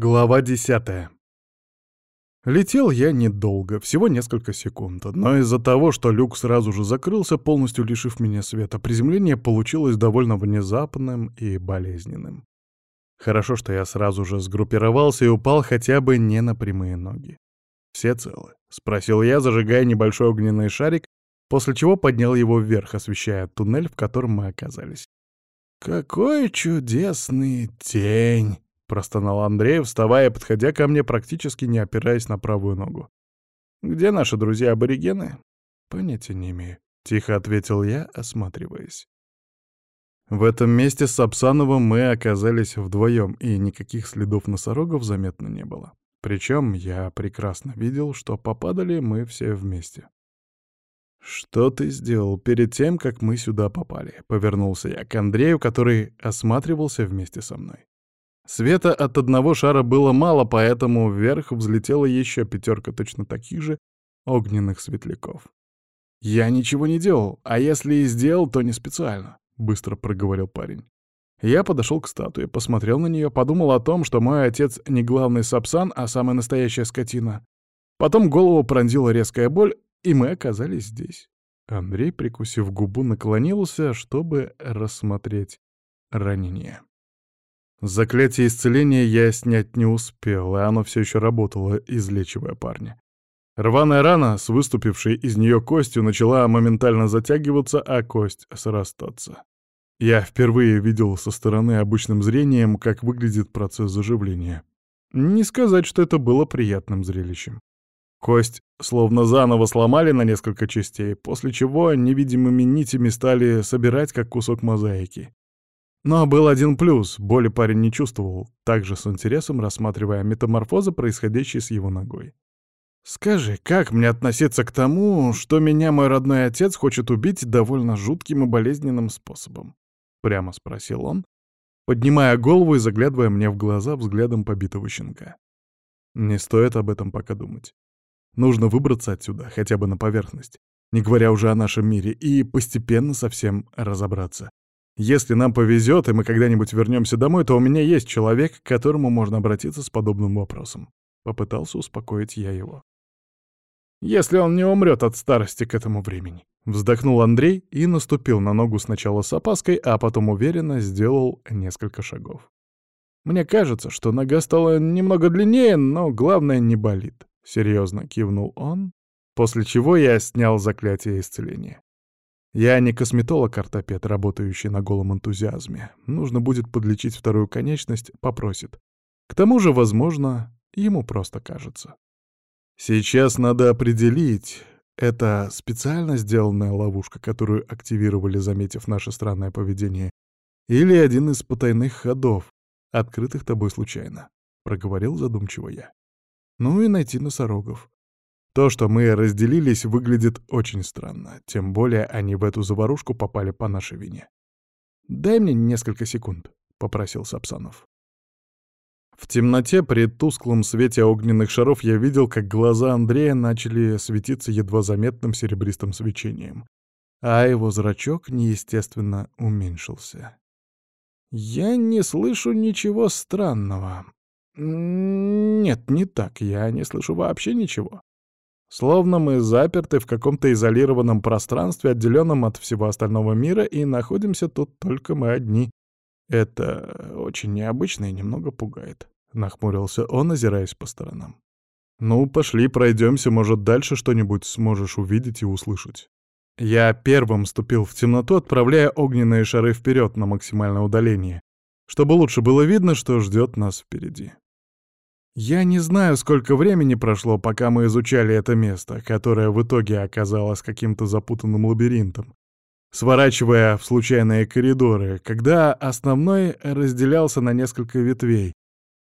Глава десятая. Летел я недолго, всего несколько секунд, но из-за того, что люк сразу же закрылся, полностью лишив меня света, приземление получилось довольно внезапным и болезненным. Хорошо, что я сразу же сгруппировался и упал хотя бы не на прямые ноги. «Все целы?» — спросил я, зажигая небольшой огненный шарик, после чего поднял его вверх, освещая туннель, в котором мы оказались. «Какой чудесный день!» — простонал Андрей, вставая подходя ко мне, практически не опираясь на правую ногу. «Где наши друзья-аборигены?» «Понятия не имею», — тихо ответил я, осматриваясь. В этом месте с Сапсановым мы оказались вдвоем, и никаких следов носорогов заметно не было. Причем я прекрасно видел, что попадали мы все вместе. «Что ты сделал перед тем, как мы сюда попали?» — повернулся я к Андрею, который осматривался вместе со мной. Света от одного шара было мало, поэтому вверх взлетела еще пятерка точно таких же огненных светляков. «Я ничего не делал, а если и сделал, то не специально», — быстро проговорил парень. Я подошел к статуе, посмотрел на нее, подумал о том, что мой отец не главный сапсан, а самая настоящая скотина. Потом голову пронзила резкая боль, и мы оказались здесь. Андрей, прикусив губу, наклонился, чтобы рассмотреть ранение. Заклятие исцеления я снять не успел, и оно все еще работало, излечивая парня. Рваная рана с выступившей из нее костью начала моментально затягиваться, а кость срастаться. Я впервые видел со стороны обычным зрением, как выглядит процесс заживления. Не сказать, что это было приятным зрелищем. Кость словно заново сломали на несколько частей, после чего невидимыми нитями стали собирать, как кусок мозаики. Но был один плюс — боли парень не чувствовал, также с интересом рассматривая метаморфозы, происходящие с его ногой. «Скажи, как мне относиться к тому, что меня мой родной отец хочет убить довольно жутким и болезненным способом?» — прямо спросил он, поднимая голову и заглядывая мне в глаза взглядом побитого щенка. «Не стоит об этом пока думать. Нужно выбраться отсюда, хотя бы на поверхность, не говоря уже о нашем мире, и постепенно совсем разобраться. Если нам повезет, и мы когда-нибудь вернемся домой, то у меня есть человек, к которому можно обратиться с подобным вопросом. Попытался успокоить я его. Если он не умрет от старости к этому времени. Вздохнул Андрей и наступил на ногу сначала с опаской, а потом уверенно сделал несколько шагов. Мне кажется, что нога стала немного длиннее, но главное не болит. Серьезно кивнул он, после чего я снял заклятие исцеления. Я не косметолог-ортопед, работающий на голом энтузиазме. Нужно будет подлечить вторую конечность, попросит. К тому же, возможно, ему просто кажется. Сейчас надо определить, это специально сделанная ловушка, которую активировали, заметив наше странное поведение, или один из потайных ходов, открытых тобой случайно, — проговорил задумчиво я. Ну и найти носорогов. То, что мы разделились, выглядит очень странно, тем более они в эту заварушку попали по нашей вине. «Дай мне несколько секунд», — попросил Сапсанов. В темноте при тусклом свете огненных шаров я видел, как глаза Андрея начали светиться едва заметным серебристым свечением, а его зрачок неестественно уменьшился. «Я не слышу ничего странного. Нет, не так, я не слышу вообще ничего. Словно мы заперты в каком-то изолированном пространстве, отделенном от всего остального мира, и находимся тут только мы одни. Это очень необычно и немного пугает. Нахмурился он, озираясь по сторонам. «Ну, пошли, пройдемся, может, дальше что-нибудь сможешь увидеть и услышать». Я первым ступил в темноту, отправляя огненные шары вперед на максимальное удаление, чтобы лучше было видно, что ждет нас впереди. Я не знаю, сколько времени прошло, пока мы изучали это место, которое в итоге оказалось каким-то запутанным лабиринтом, сворачивая в случайные коридоры, когда основной разделялся на несколько ветвей,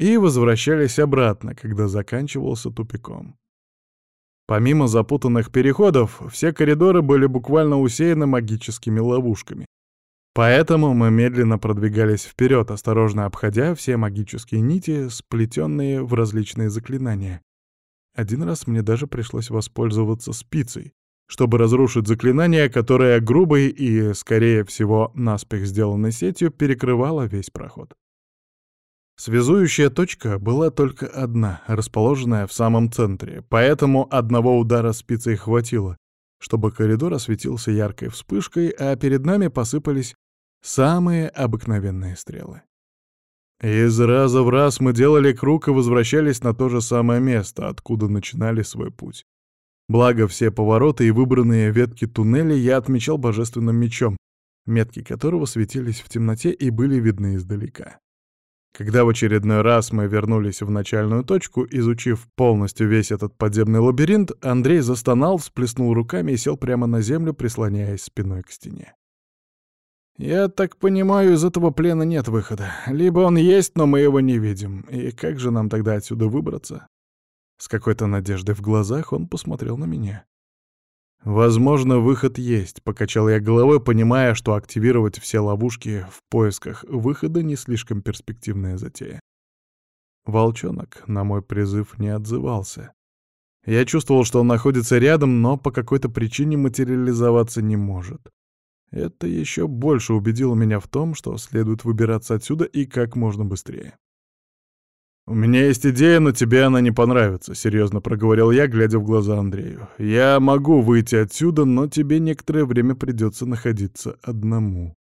и возвращались обратно, когда заканчивался тупиком. Помимо запутанных переходов, все коридоры были буквально усеяны магическими ловушками, Поэтому мы медленно продвигались вперед, осторожно обходя все магические нити, сплетенные в различные заклинания. Один раз мне даже пришлось воспользоваться спицей, чтобы разрушить заклинание, которое грубой и, скорее всего, наспех сделанной сетью перекрывало весь проход. Связующая точка была только одна, расположенная в самом центре, поэтому одного удара спицей хватило, чтобы коридор осветился яркой вспышкой, а перед нами посыпались самые обыкновенные стрелы. Из раза в раз мы делали круг и возвращались на то же самое место, откуда начинали свой путь. Благо, все повороты и выбранные ветки туннеля я отмечал божественным мечом, метки которого светились в темноте и были видны издалека. Когда в очередной раз мы вернулись в начальную точку, изучив полностью весь этот подземный лабиринт, Андрей застонал, всплеснул руками и сел прямо на землю, прислоняясь спиной к стене. «Я так понимаю, из этого плена нет выхода. Либо он есть, но мы его не видим. И как же нам тогда отсюда выбраться?» С какой-то надеждой в глазах он посмотрел на меня. «Возможно, выход есть», — покачал я головой, понимая, что активировать все ловушки в поисках выхода не слишком перспективная затея. Волчонок на мой призыв не отзывался. Я чувствовал, что он находится рядом, но по какой-то причине материализоваться не может. Это еще больше убедило меня в том, что следует выбираться отсюда и как можно быстрее. «У меня есть идея, но тебе она не понравится», — серьезно проговорил я, глядя в глаза Андрею. «Я могу выйти отсюда, но тебе некоторое время придется находиться одному».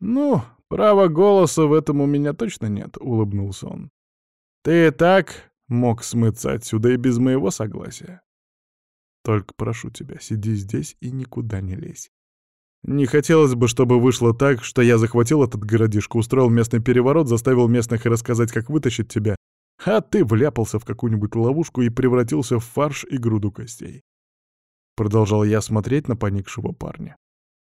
«Ну, права голоса в этом у меня точно нет», — улыбнулся он. «Ты и так мог смыться отсюда и без моего согласия. Только прошу тебя, сиди здесь и никуда не лезь. Не хотелось бы, чтобы вышло так, что я захватил этот городишко, устроил местный переворот, заставил местных рассказать, как вытащить тебя, а ты вляпался в какую-нибудь ловушку и превратился в фарш и груду костей. Продолжал я смотреть на поникшего парня.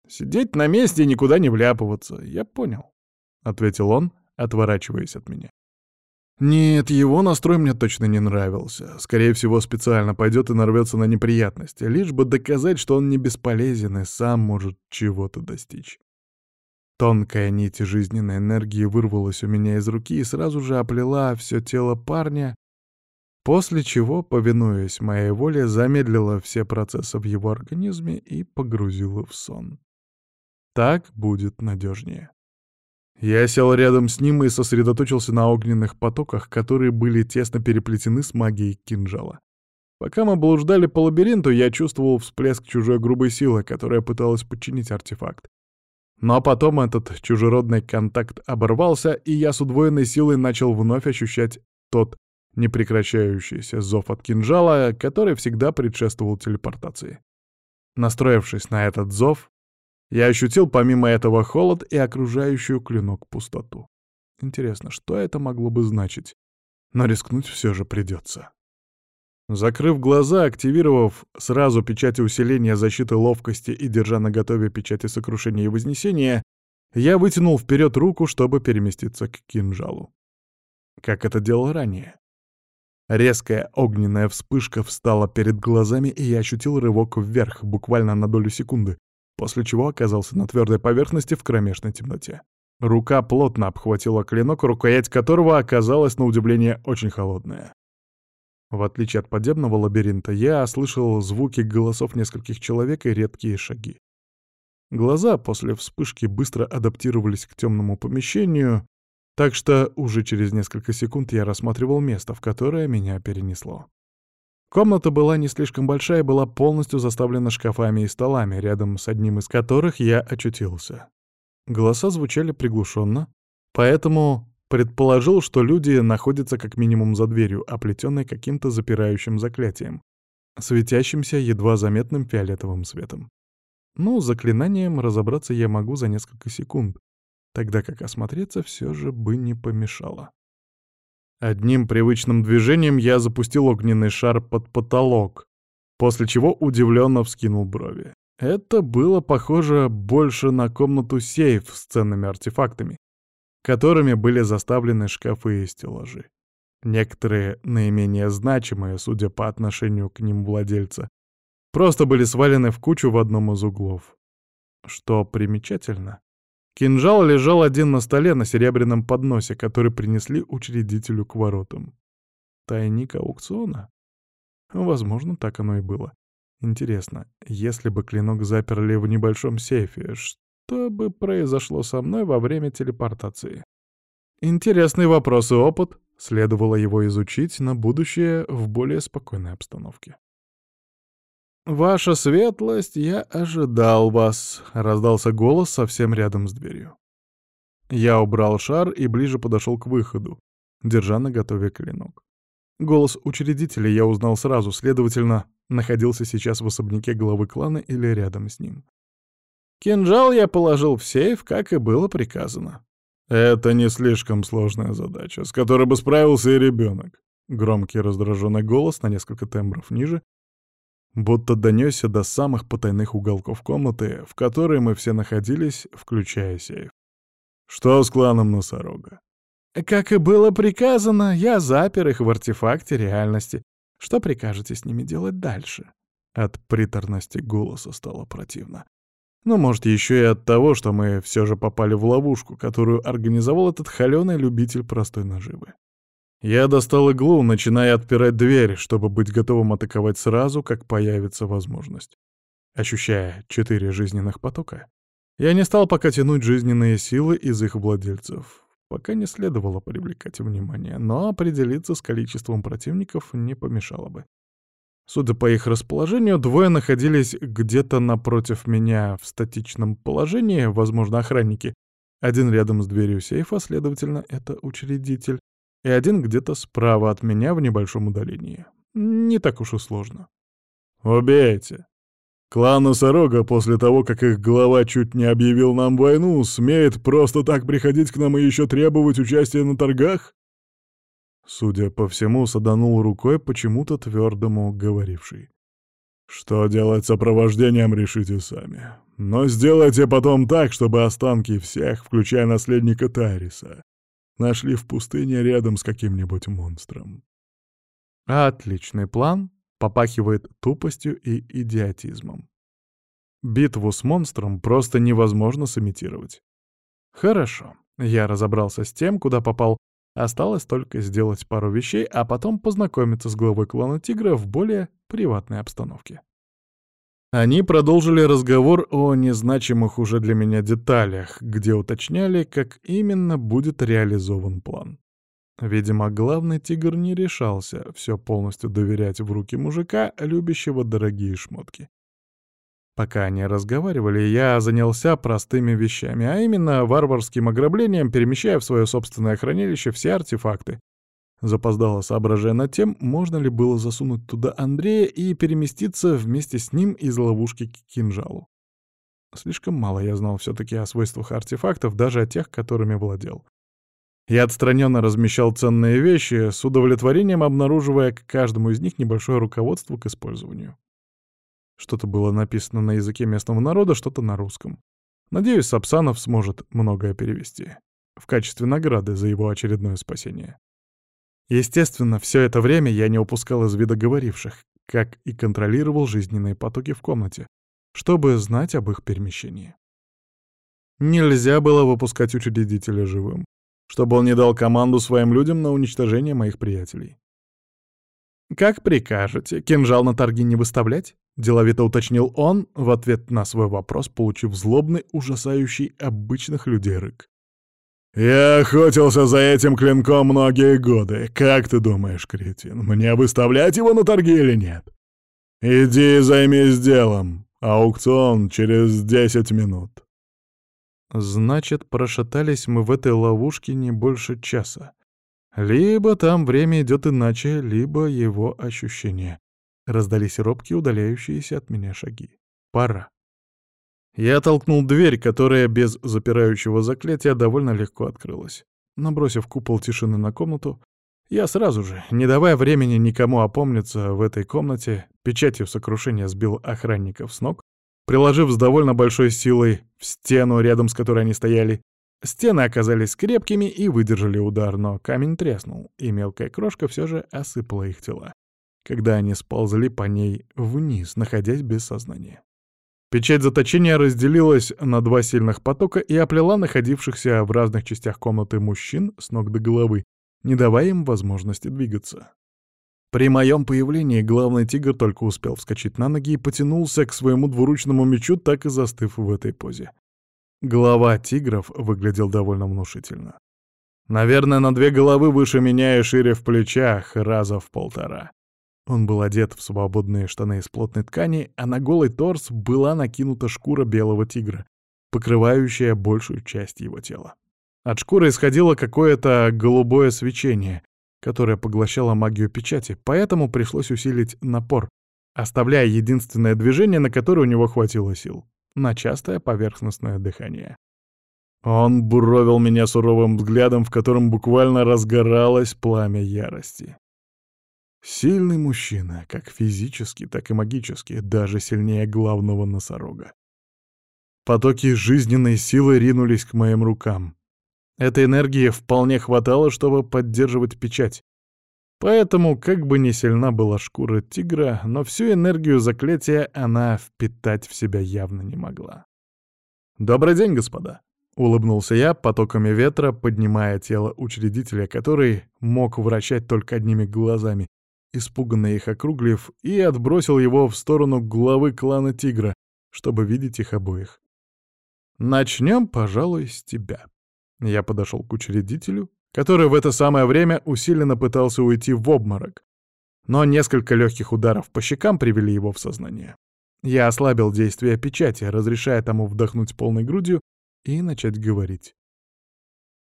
«Сидеть на месте и никуда не вляпываться, я понял», — ответил он, отворачиваясь от меня. Нет, его настрой мне точно не нравился. Скорее всего, специально пойдет и нарвется на неприятности, лишь бы доказать, что он не бесполезен и сам может чего-то достичь. Тонкая нить жизненной энергии вырвалась у меня из руки и сразу же оплела все тело парня, после чего, повинуясь моей воле, замедлила все процессы в его организме и погрузила в сон. Так будет надежнее. Я сел рядом с ним и сосредоточился на огненных потоках, которые были тесно переплетены с магией кинжала. Пока мы блуждали по лабиринту, я чувствовал всплеск чужой грубой силы, которая пыталась подчинить артефакт. Но потом этот чужеродный контакт оборвался, и я с удвоенной силой начал вновь ощущать тот непрекращающийся зов от кинжала, который всегда предшествовал телепортации. Настроившись на этот зов, я ощутил помимо этого холод и окружающую клинок пустоту. Интересно, что это могло бы значить? Но рискнуть все же придется. Закрыв глаза, активировав сразу печати усиления защиты ловкости и держа на готове печати сокрушения и вознесения, я вытянул вперед руку, чтобы переместиться к кинжалу. Как это делал ранее. Резкая огненная вспышка встала перед глазами, и я ощутил рывок вверх, буквально на долю секунды, после чего оказался на твердой поверхности в кромешной темноте. Рука плотно обхватила клинок, рукоять которого оказалась, на удивление, очень холодная. В отличие от подземного лабиринта, я слышал звуки голосов нескольких человек и редкие шаги. Глаза после вспышки быстро адаптировались к темному помещению, так что уже через несколько секунд я рассматривал место, в которое меня перенесло. Комната была не слишком большая и была полностью заставлена шкафами и столами, рядом с одним из которых я очутился. Голоса звучали приглушенно, поэтому предположил, что люди находятся как минимум за дверью, оплетенной каким-то запирающим заклятием, светящимся едва заметным фиолетовым светом. Ну, заклинанием разобраться я могу за несколько секунд, тогда как осмотреться все же бы не помешало. Одним привычным движением я запустил огненный шар под потолок, после чего удивленно вскинул брови. Это было похоже больше на комнату-сейф с ценными артефактами, которыми были заставлены шкафы и стеллажи. Некоторые, наименее значимые, судя по отношению к ним владельца, просто были свалены в кучу в одном из углов. Что примечательно, Кинжал лежал один на столе на серебряном подносе, который принесли учредителю к воротам. Тайник аукциона? Возможно, так оно и было. Интересно, если бы клинок заперли в небольшом сейфе, что бы произошло со мной во время телепортации? Интересный вопрос и опыт. Следовало его изучить на будущее в более спокойной обстановке. «Ваша светлость, я ожидал вас», — раздался голос совсем рядом с дверью. Я убрал шар и ближе подошел к выходу, держа на готове клинок. Голос учредителя я узнал сразу, следовательно, находился сейчас в особняке главы клана или рядом с ним. Кинжал я положил в сейф, как и было приказано. Это не слишком сложная задача, с которой бы справился и ребенок. Громкий раздраженный голос на несколько тембров ниже, будто донесся до самых потайных уголков комнаты, в которой мы все находились, включая сейф. Что с кланом носорога? Как и было приказано, я запер их в артефакте реальности. Что прикажете с ними делать дальше? От приторности голоса стало противно. Ну, может, еще и от того, что мы все же попали в ловушку, которую организовал этот холеный любитель простой наживы. Я достал иглу, начиная отпирать дверь, чтобы быть готовым атаковать сразу, как появится возможность. Ощущая четыре жизненных потока, я не стал пока тянуть жизненные силы из их владельцев. Пока не следовало привлекать внимание, но определиться с количеством противников не помешало бы. Судя по их расположению, двое находились где-то напротив меня в статичном положении, возможно, охранники. Один рядом с дверью сейфа, следовательно, это учредитель, и один где-то справа от меня в небольшом удалении. Не так уж и сложно. «Убейте!» Клан Носорога после того, как их глава чуть не объявил нам войну, смеет просто так приходить к нам и еще требовать участия на торгах? Судя по всему, саданул рукой почему-то твердому говоривший. «Что делать с сопровождением, решите сами. Но сделайте потом так, чтобы останки всех, включая наследника Тариса, нашли в пустыне рядом с каким-нибудь монстром». Отличный план, попахивает тупостью и идиотизмом. Битву с монстром просто невозможно сымитировать. Хорошо, я разобрался с тем, куда попал Осталось только сделать пару вещей, а потом познакомиться с главой клана Тигра в более приватной обстановке. Они продолжили разговор о незначимых уже для меня деталях, где уточняли, как именно будет реализован план. Видимо, главный тигр не решался все полностью доверять в руки мужика, любящего дорогие шмотки. Пока они разговаривали, я занялся простыми вещами, а именно варварским ограблением, перемещая в свое собственное хранилище все артефакты. Запоздало соображая над тем, можно ли было засунуть туда Андрея и переместиться вместе с ним из ловушки к кинжалу. Слишком мало я знал все-таки о свойствах артефактов, даже о тех, которыми владел. Я отстраненно размещал ценные вещи, с удовлетворением обнаруживая к каждому из них небольшое руководство к использованию. Что-то было написано на языке местного народа, что-то на русском. Надеюсь, Сапсанов сможет многое перевести. В качестве награды за его очередное спасение. Естественно, все это время я не упускал из вида говоривших, как и контролировал жизненные потоки в комнате, чтобы знать об их перемещении. Нельзя было выпускать учредителя живым, чтобы он не дал команду своим людям на уничтожение моих приятелей. «Как прикажете, кинжал на торги не выставлять?» — деловито уточнил он в ответ на свой вопрос, получив злобный, ужасающий обычных людей рык. «Я охотился за этим клинком многие годы. Как ты думаешь, кретин, мне выставлять его на торги или нет? Иди займись делом. Аукцион через десять минут». Значит, прошатались мы в этой ловушке не больше часа. Либо там время идет иначе, либо его ощущение. Раздались робкие, удаляющиеся от меня шаги. Пора. Я толкнул дверь, которая без запирающего заклятия довольно легко открылась. Набросив купол тишины на комнату, я сразу же, не давая времени никому опомниться в этой комнате, печатью сокрушения сбил охранников с ног, приложив с довольно большой силой в стену, рядом с которой они стояли, Стены оказались крепкими и выдержали удар, но камень треснул, и мелкая крошка все же осыпала их тела, когда они сползли по ней вниз, находясь без сознания. Печать заточения разделилась на два сильных потока и оплела находившихся в разных частях комнаты мужчин с ног до головы, не давая им возможности двигаться. При моем появлении главный тигр только успел вскочить на ноги и потянулся к своему двуручному мечу, так и застыв в этой позе. Глава тигров выглядел довольно внушительно. Наверное, на две головы выше меня и шире в плечах, раза в полтора. Он был одет в свободные штаны из плотной ткани, а на голый торс была накинута шкура белого тигра, покрывающая большую часть его тела. От шкуры исходило какое-то голубое свечение, которое поглощало магию печати, поэтому пришлось усилить напор, оставляя единственное движение, на которое у него хватило сил — на частое поверхностное дыхание. Он буровил меня суровым взглядом, в котором буквально разгоралось пламя ярости. Сильный мужчина, как физически, так и магически, даже сильнее главного носорога. Потоки жизненной силы ринулись к моим рукам. Этой энергии вполне хватало, чтобы поддерживать печать. Поэтому, как бы ни сильна была шкура тигра, но всю энергию заклятия она впитать в себя явно не могла. «Добрый день, господа!» — улыбнулся я потоками ветра, поднимая тело учредителя, который мог вращать только одними глазами, испуганно их округлив, и отбросил его в сторону главы клана Тигра, чтобы видеть их обоих. «Начнем, пожалуй, с тебя». Я подошел к учредителю, который в это самое время усиленно пытался уйти в обморок, но несколько легких ударов по щекам привели его в сознание. Я ослабил действие печати, разрешая тому вдохнуть полной грудью и начать говорить.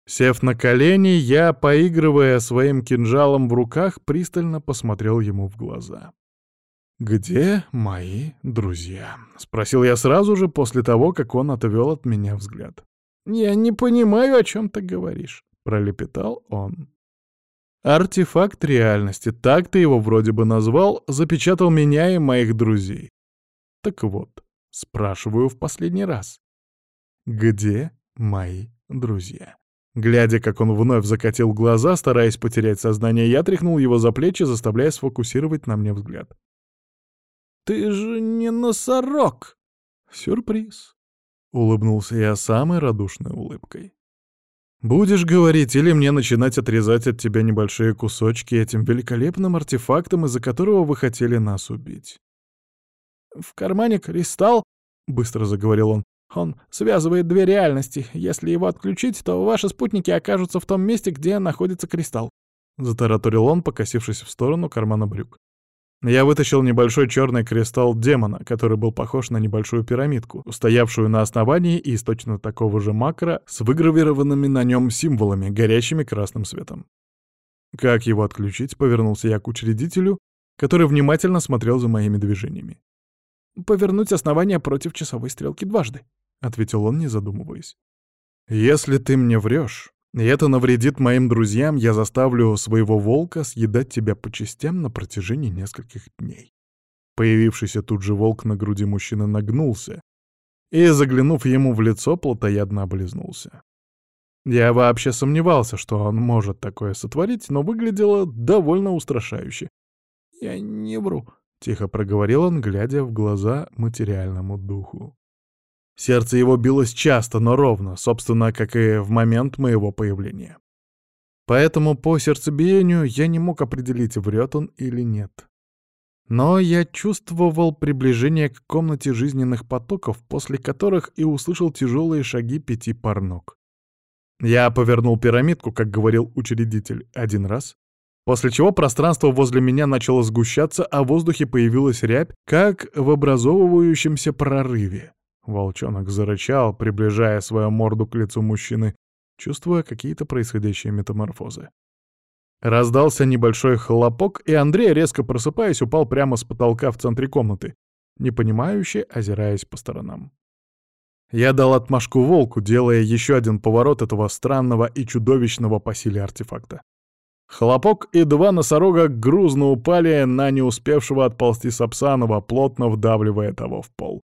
Сев на колени, я, поигрывая своим кинжалом в руках, пристально посмотрел ему в глаза. «Где мои друзья?» — спросил я сразу же после того, как он отвел от меня взгляд. «Я не понимаю, о чем ты говоришь», — пролепетал он. Артефакт реальности, так ты его вроде бы назвал, запечатал меня и моих друзей. Так вот, спрашиваю в последний раз. Где мои друзья? Глядя, как он вновь закатил глаза, стараясь потерять сознание, я тряхнул его за плечи, заставляя сфокусировать на мне взгляд. «Ты же не носорог!» «Сюрприз!» — улыбнулся я самой радушной улыбкой. «Будешь говорить или мне начинать отрезать от тебя небольшие кусочки этим великолепным артефактом, из-за которого вы хотели нас убить?» «В кармане кристалл», — быстро заговорил он. «Он связывает две реальности. Если его отключить, то ваши спутники окажутся в том месте, где находится кристалл». Затараторил он, покосившись в сторону кармана брюк. Я вытащил небольшой черный кристалл демона, который был похож на небольшую пирамидку, стоявшую на основании из точно такого же макро с выгравированными на нем символами, горящими красным светом. Как его отключить, повернулся я к учредителю, который внимательно смотрел за моими движениями. «Повернуть основание против часовой стрелки дважды», — ответил он, не задумываясь. «Если ты мне врешь, и это навредит моим друзьям, я заставлю своего волка съедать тебя по частям на протяжении нескольких дней. Появившийся тут же волк на груди мужчины нагнулся и, заглянув ему в лицо, плотоядно облизнулся. Я вообще сомневался, что он может такое сотворить, но выглядело довольно устрашающе. «Я не вру», — тихо проговорил он, глядя в глаза материальному духу. Сердце его билось часто, но ровно, собственно, как и в момент моего появления. Поэтому по сердцебиению я не мог определить, врет он или нет. Но я чувствовал приближение к комнате жизненных потоков, после которых и услышал тяжелые шаги пяти пар ног. Я повернул пирамидку, как говорил учредитель, один раз, после чего пространство возле меня начало сгущаться, а в воздухе появилась рябь, как в образовывающемся прорыве. Волчонок зарычал, приближая свою морду к лицу мужчины, чувствуя какие-то происходящие метаморфозы. Раздался небольшой хлопок, и Андрей, резко просыпаясь, упал прямо с потолка в центре комнаты, непонимающе озираясь по сторонам. Я дал отмашку волку, делая еще один поворот этого странного и чудовищного по силе артефакта. Хлопок и два носорога грузно упали на не успевшего отползти Сапсанова, плотно вдавливая того в пол.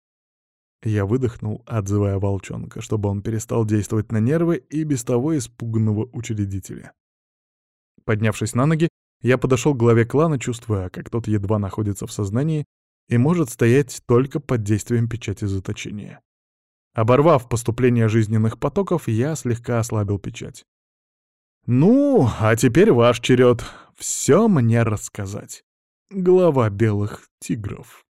Я выдохнул, отзывая волчонка, чтобы он перестал действовать на нервы и без того испуганного учредителя. Поднявшись на ноги, я подошел к главе клана, чувствуя, как тот едва находится в сознании и может стоять только под действием печати заточения. Оборвав поступление жизненных потоков, я слегка ослабил печать. «Ну, а теперь ваш черед. Все мне рассказать. Глава белых тигров».